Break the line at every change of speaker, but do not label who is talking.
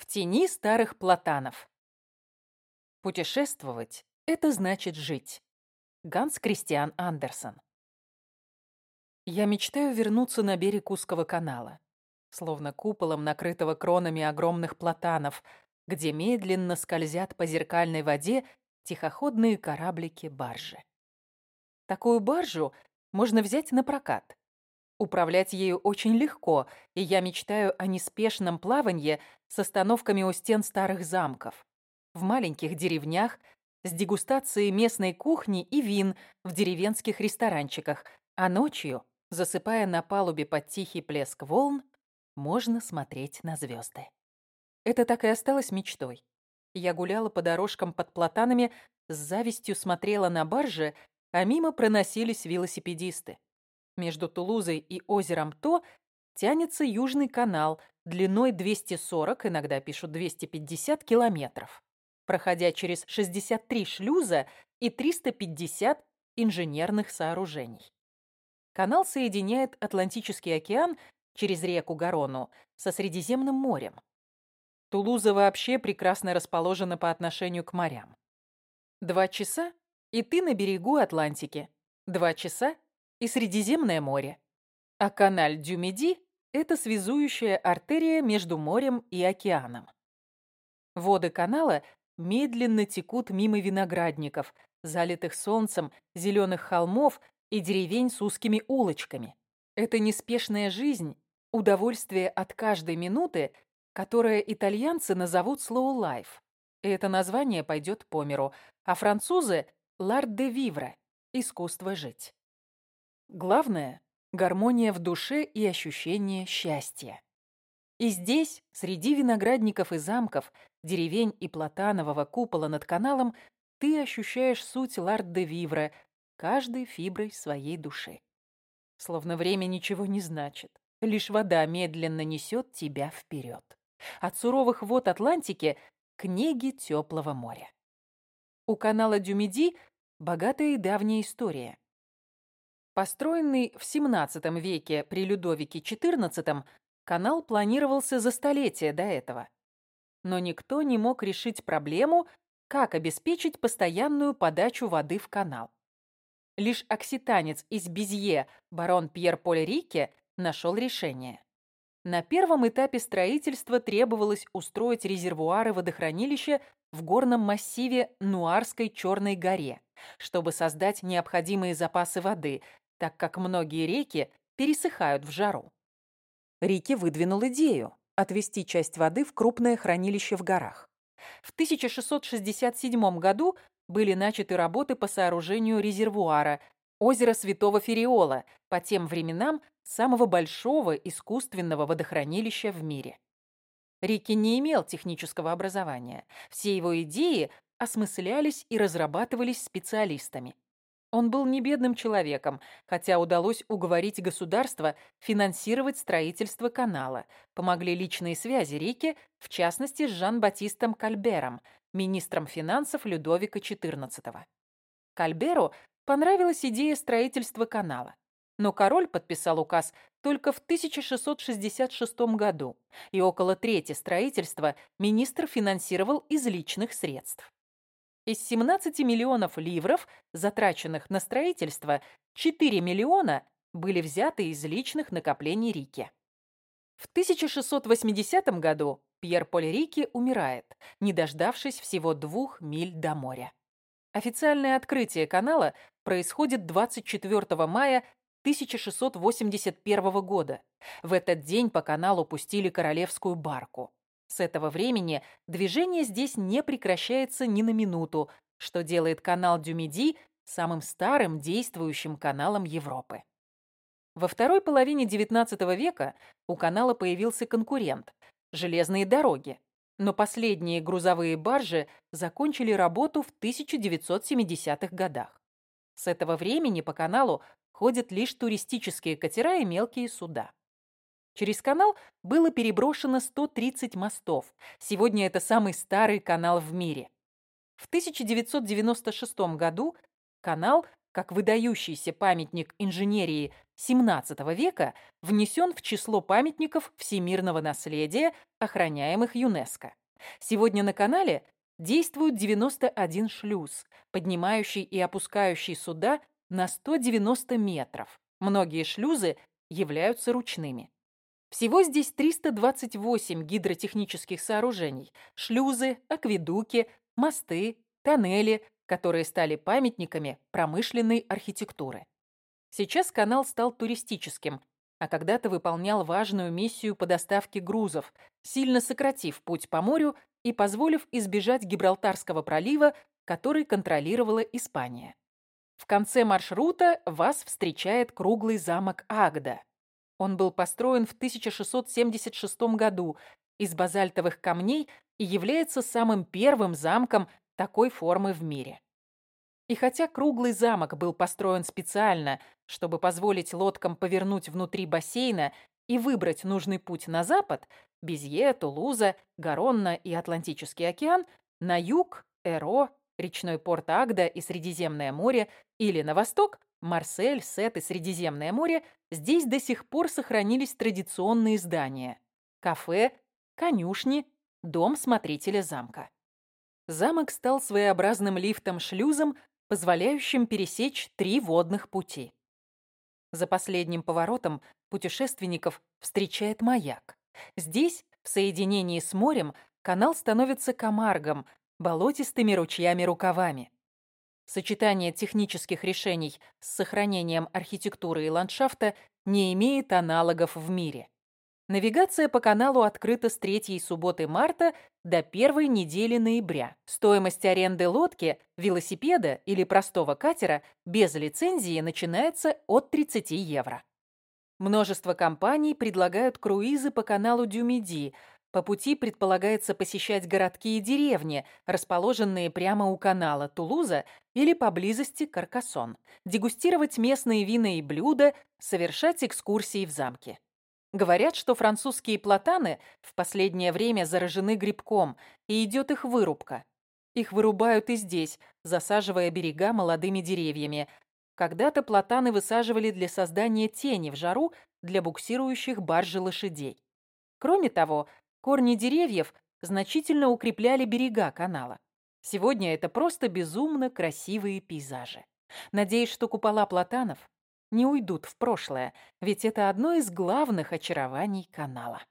В тени старых платанов. Путешествовать – это значит жить. Ганс Кристиан Андерсон. Я мечтаю вернуться на берег узкого канала, словно куполом, накрытого кронами огромных платанов, где медленно скользят по зеркальной воде тихоходные кораблики-баржи. Такую баржу можно взять на прокат. Управлять ею очень легко, и я мечтаю о неспешном плавании с остановками у стен старых замков, в маленьких деревнях, с дегустацией местной кухни и вин в деревенских ресторанчиках, а ночью, засыпая на палубе под тихий плеск волн, можно смотреть на звезды. Это так и осталось мечтой. Я гуляла по дорожкам под платанами, с завистью смотрела на баржи, а мимо проносились велосипедисты. Между Тулузой и озером То тянется Южный канал длиной 240, иногда пишут 250 километров, проходя через 63 шлюза и 350 инженерных сооружений. Канал соединяет Атлантический океан через реку Гарону со Средиземным морем. Тулуза вообще прекрасно расположена по отношению к морям. Два часа, и ты на берегу Атлантики. Два часа, и Средиземное море. А каналь Дюмеди – это связующая артерия между морем и океаном. Воды канала медленно текут мимо виноградников, залитых солнцем, зеленых холмов и деревень с узкими улочками. Это неспешная жизнь, удовольствие от каждой минуты, которое итальянцы назовут slow life. И это название пойдет по миру, а французы – l'art de vivre – искусство жить. Главное – гармония в душе и ощущение счастья. И здесь, среди виноградников и замков, деревень и платанового купола над каналом, ты ощущаешь суть лард-де-вивра каждой фиброй своей души. Словно время ничего не значит, лишь вода медленно несет тебя вперед. От суровых вод Атлантики к неге теплого моря. У канала Дюмиди богатая и давняя история. Построенный в XVII веке при Людовике XIV, канал планировался за столетия до этого. Но никто не мог решить проблему, как обеспечить постоянную подачу воды в канал. Лишь окситанец из Безье, барон Пьер Поль Рике, нашел решение. На первом этапе строительства требовалось устроить резервуары водохранилища в горном массиве Нуарской Черной горе, чтобы создать необходимые запасы воды, так как многие реки пересыхают в жару. Рики выдвинул идею отвести часть воды в крупное хранилище в горах. В 1667 году были начаты работы по сооружению резервуара озера Святого Фериола, по тем временам самого большого искусственного водохранилища в мире. Рики не имел технического образования. Все его идеи осмыслялись и разрабатывались специалистами. Он был не бедным человеком, хотя удалось уговорить государство финансировать строительство канала. Помогли личные связи Рики, в частности с Жан-Батистом Кальбером, министром финансов Людовика XIV. Кальберу понравилась идея строительства канала. Но король подписал указ только в 1666 году, и около трети строительства министр финансировал из личных средств. Из 17 миллионов ливров, затраченных на строительство, 4 миллиона были взяты из личных накоплений Рики. В 1680 году Пьер Поль Рики умирает, не дождавшись всего двух миль до моря. Официальное открытие канала происходит 24 мая 1681 года. В этот день по каналу пустили королевскую барку. С этого времени движение здесь не прекращается ни на минуту, что делает канал Дюмиди самым старым действующим каналом Европы. Во второй половине XIX века у канала появился конкурент – железные дороги, но последние грузовые баржи закончили работу в 1970-х годах. С этого времени по каналу ходят лишь туристические катера и мелкие суда. Через канал было переброшено 130 мостов. Сегодня это самый старый канал в мире. В 1996 году канал как выдающийся памятник инженерии XVII века, внесен в число памятников всемирного наследия, охраняемых ЮНЕСКО. Сегодня на канале действует 91 шлюз, поднимающий и опускающий суда на 190 метров. Многие шлюзы являются ручными. Всего здесь 328 гидротехнических сооружений, шлюзы, акведуки, мосты, тоннели, которые стали памятниками промышленной архитектуры. Сейчас канал стал туристическим, а когда-то выполнял важную миссию по доставке грузов, сильно сократив путь по морю и позволив избежать Гибралтарского пролива, который контролировала Испания. В конце маршрута вас встречает круглый замок Агда. Он был построен в 1676 году из базальтовых камней и является самым первым замком такой формы в мире. И хотя круглый замок был построен специально, чтобы позволить лодкам повернуть внутри бассейна и выбрать нужный путь на запад, Безье, Тулуза, Гаронна и Атлантический океан, на юг, Эро, речной порт Агда и Средиземное море, или на восток, Марсель, Сет и Средиземное море, здесь до сих пор сохранились традиционные здания – кафе, конюшни, дом смотрителя замка. Замок стал своеобразным лифтом-шлюзом позволяющим пересечь три водных пути. За последним поворотом путешественников встречает маяк. Здесь, в соединении с морем, канал становится комаргом, болотистыми ручьями-рукавами. Сочетание технических решений с сохранением архитектуры и ландшафта не имеет аналогов в мире. Навигация по каналу открыта с третьей субботы марта до первой недели ноября. Стоимость аренды лодки, велосипеда или простого катера без лицензии начинается от 30 евро. Множество компаний предлагают круизы по каналу Дюмиди. По пути предполагается посещать городки и деревни, расположенные прямо у канала Тулуза или поблизости Каркасон, дегустировать местные вина и блюда, совершать экскурсии в замке. Говорят, что французские платаны в последнее время заражены грибком, и идет их вырубка. Их вырубают и здесь, засаживая берега молодыми деревьями. Когда-то платаны высаживали для создания тени в жару для буксирующих баржи лошадей. Кроме того, корни деревьев значительно укрепляли берега канала. Сегодня это просто безумно красивые пейзажи. Надеюсь, что купола платанов не уйдут в прошлое, ведь это одно из главных очарований канала.